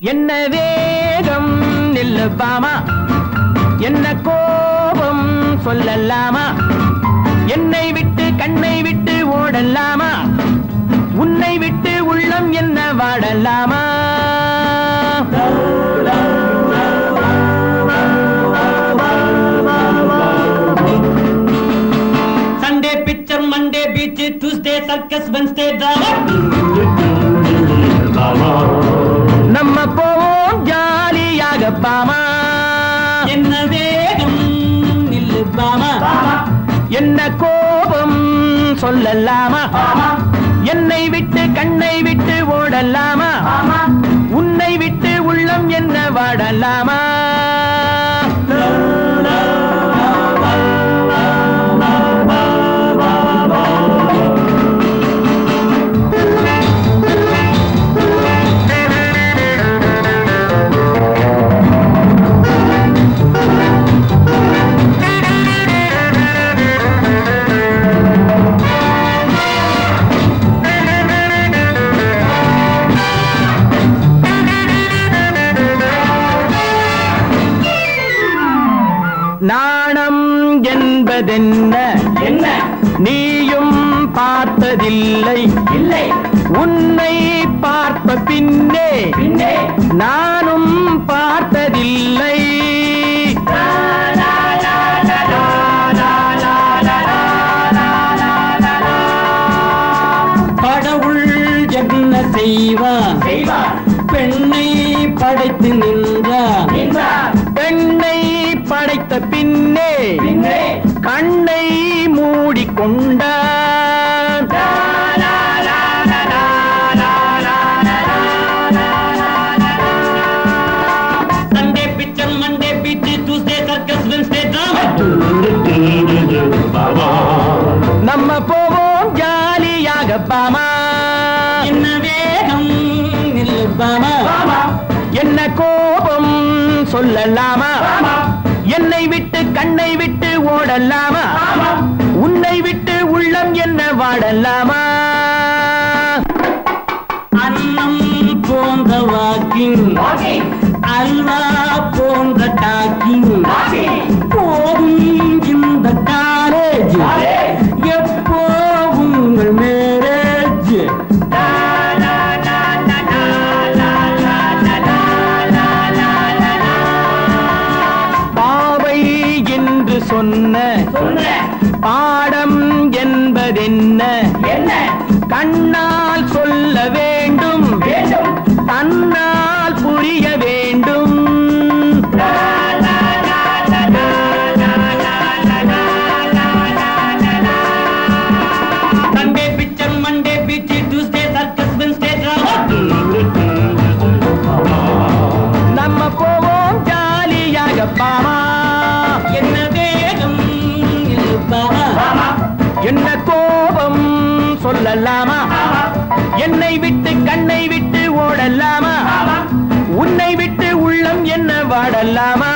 என்ன வேகம் நில்லுப்பாமா என்ன கோபம் சொல்லலாமா? என்னை விட்டு கண்ணை விட்டு ஓடலாமா? உன்னை விட்டு உள்ளம் என்ன வாடலாமா? Sunday picture Monday beach Tuesday circus Wednesday drama என்ன கோபம் சொல்லலாமா? என்னை விட்டு கண்ணை விட்டு ஓடலாமா? உன்னை விட்டு உள்ளம் என்ன வாடலாமா? என்பதென்ன என்ன? நீயும் பார்த்ததில்லை. இல்லை. உன்னை பார்த்த பின்னே பின்னே. நானும் பார்த்ததில்லை. கடவுள் என்ன செய்வான் பெண்ணை படைத்து நின்றான் பெண்ணை படைத்த பின்னே பின்னே. மூடிக்கொண்டான் Sunday picture Monday beach Tuesday circus Wednesday drama நம்ம போவோம் ஜாலியாக பாமா. என்ன வேகம் நில்லு பாமா. என்ன கோபம் சொல்லலாமா. என்னை விட்டு கண்ணை விட்டு ஓடலாமா? உன்னை விட்டு உள்ளம் என்ன வாடலாமா? அன்னம் போன்ற வாக்கிங் அல்வா போன்ற என்று சொன்ன. பாடம் என்பதென்ன? சொல்லலாமா என்னை விட்டு கண்ணை விட்டு ஓடலாமா? உன்னை விட்டு உள்ளம் என்ன வாடலாமா?